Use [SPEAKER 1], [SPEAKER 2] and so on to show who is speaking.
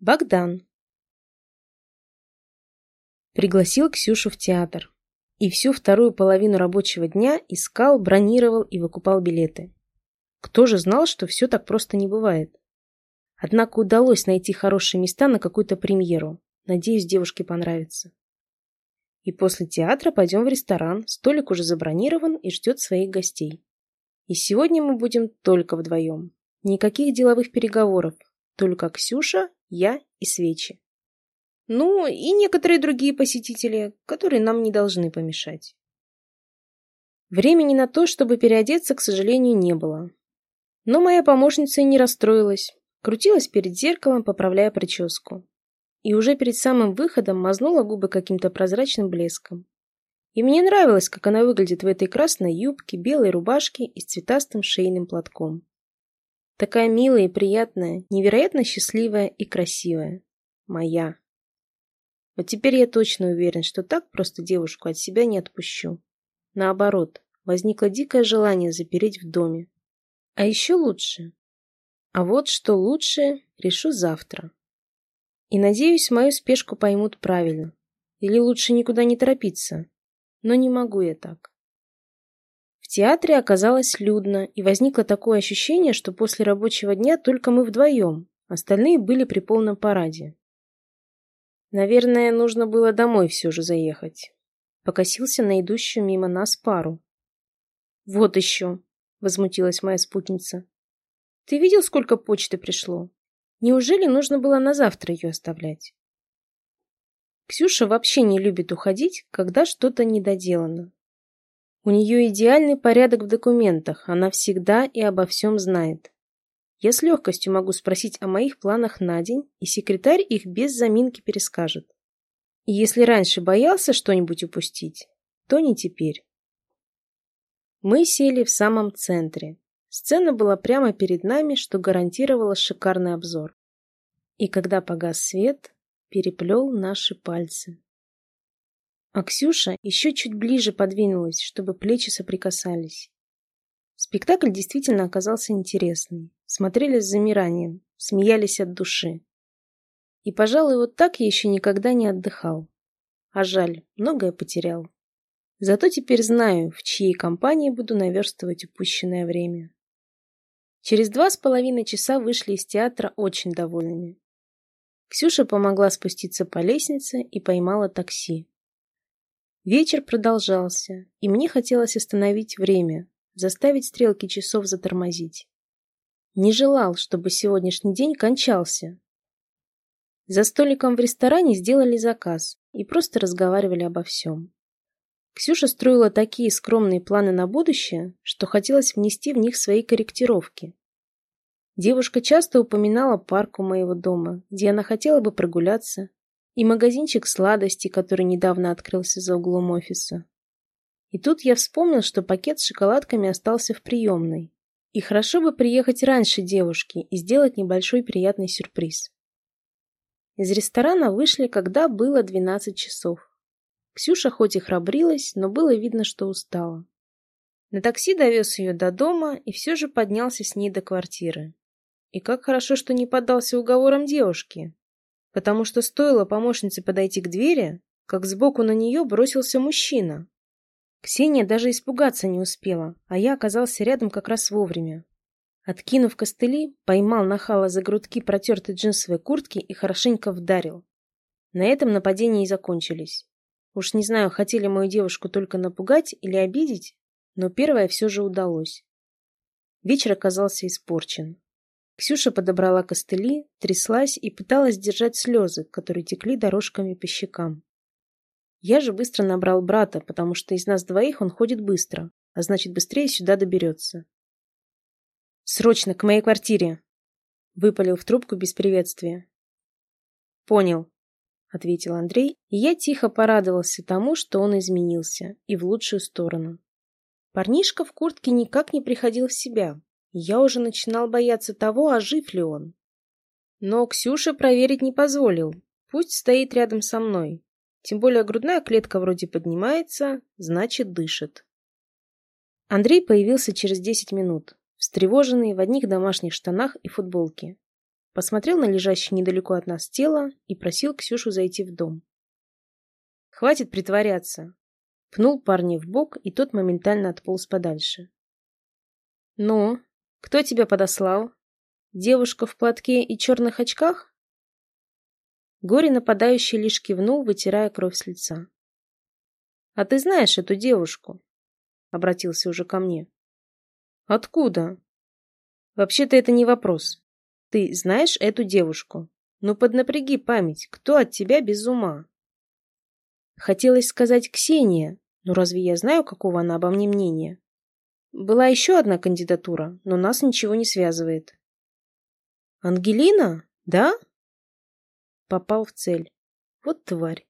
[SPEAKER 1] Богдан. Пригласил Ксюшу в театр. И всю вторую половину рабочего дня искал, бронировал и выкупал билеты. Кто же знал, что все так просто не бывает? Однако удалось найти хорошие места на какую-то премьеру. Надеюсь, девушке понравится. И после театра пойдем в ресторан. Столик уже забронирован и ждет своих гостей. И сегодня мы будем только вдвоем. Никаких деловых переговоров. Только Ксюша я и свечи. Ну, и некоторые другие посетители, которые нам не должны помешать. Времени на то, чтобы переодеться, к сожалению, не было. Но моя помощница не расстроилась. Крутилась перед зеркалом, поправляя прическу. И уже перед самым выходом мазнула губы каким-то прозрачным блеском. И мне нравилось, как она выглядит в этой красной юбке, белой рубашке и с цветастым шейным платком. Такая милая и приятная, невероятно счастливая и красивая. Моя. Вот теперь я точно уверен, что так просто девушку от себя не отпущу. Наоборот, возникло дикое желание запереть в доме. А еще лучше. А вот что лучше, решу завтра. И надеюсь, мою спешку поймут правильно. Или лучше никуда не торопиться. Но не могу я так театре оказалось людно, и возникло такое ощущение, что после рабочего дня только мы вдвоем, остальные были при полном параде. Наверное, нужно было домой все же заехать. Покосился на идущую мимо нас пару. «Вот еще!» — возмутилась моя спутница. «Ты видел, сколько почты пришло? Неужели нужно было на завтра ее оставлять?» Ксюша вообще не любит уходить, когда что-то недоделано. У нее идеальный порядок в документах, она всегда и обо всем знает. Я с легкостью могу спросить о моих планах на день, и секретарь их без заминки перескажет. И если раньше боялся что-нибудь упустить, то не теперь. Мы сели в самом центре. Сцена была прямо перед нами, что гарантировало шикарный обзор. И когда погас свет, переплел наши пальцы. А Ксюша еще чуть ближе подвинулась, чтобы плечи соприкасались. Спектакль действительно оказался интересный. Смотрели с замиранием, смеялись от души. И, пожалуй, вот так я еще никогда не отдыхал. А жаль, многое потерял. Зато теперь знаю, в чьей компании буду наверстывать упущенное время. Через два с половиной часа вышли из театра очень довольными. Ксюша помогла спуститься по лестнице и поймала такси. Вечер продолжался, и мне хотелось остановить время, заставить стрелки часов затормозить. Не желал, чтобы сегодняшний день кончался. За столиком в ресторане сделали заказ и просто разговаривали обо всем. Ксюша строила такие скромные планы на будущее, что хотелось внести в них свои корректировки. Девушка часто упоминала парк у моего дома, где она хотела бы прогуляться, и магазинчик сладостей, который недавно открылся за углом офиса. И тут я вспомнил, что пакет с шоколадками остался в приемной. И хорошо бы приехать раньше девушки и сделать небольшой приятный сюрприз. Из ресторана вышли, когда было 12 часов. Ксюша хоть и храбрилась, но было видно, что устала. На такси довез ее до дома и все же поднялся с ней до квартиры. И как хорошо, что не поддался уговорам девушки, потому что стоило помощнице подойти к двери, как сбоку на нее бросился мужчина. Ксения даже испугаться не успела, а я оказался рядом как раз вовремя. Откинув костыли, поймал нахала за грудки протертой джинсовой куртки и хорошенько вдарил. На этом нападения и закончились. Уж не знаю, хотели мою девушку только напугать или обидеть, но первое все же удалось. Вечер оказался испорчен. Ксюша подобрала костыли, тряслась и пыталась держать слезы, которые текли дорожками по щекам. Я же быстро набрал брата, потому что из нас двоих он ходит быстро, а значит, быстрее сюда доберется. «Срочно, к моей квартире!» Выпалил в трубку без приветствия. «Понял», — ответил Андрей, и я тихо порадовался тому, что он изменился, и в лучшую сторону. Парнишка в куртке никак не приходил в себя, я уже начинал бояться того, а жив ли он. Но Ксюша проверить не позволил. Пусть стоит рядом со мной. Тем более грудная клетка вроде поднимается, значит дышит. Андрей появился через десять минут, встревоженный в одних домашних штанах и футболке. посмотрел на лежащее недалеко от нас тело и просил Ксюшу зайти в дом. «Хватит притворяться!» Пнул парня в бок, и тот моментально отполз подальше. «Ну, кто тебя подослал? Девушка в платке и черных очках?» Горе нападающий лишь кивнул, вытирая кровь с лица. «А ты знаешь эту девушку?» Обратился уже ко мне. «Откуда?» «Вообще-то это не вопрос. Ты знаешь эту девушку? Ну, поднапряги память, кто от тебя без ума?» Хотелось сказать Ксения, но разве я знаю, какого она обо мне мнения? Была еще одна кандидатура, но нас ничего не связывает. «Ангелина? Да?» Попал в цель. Вот тварь.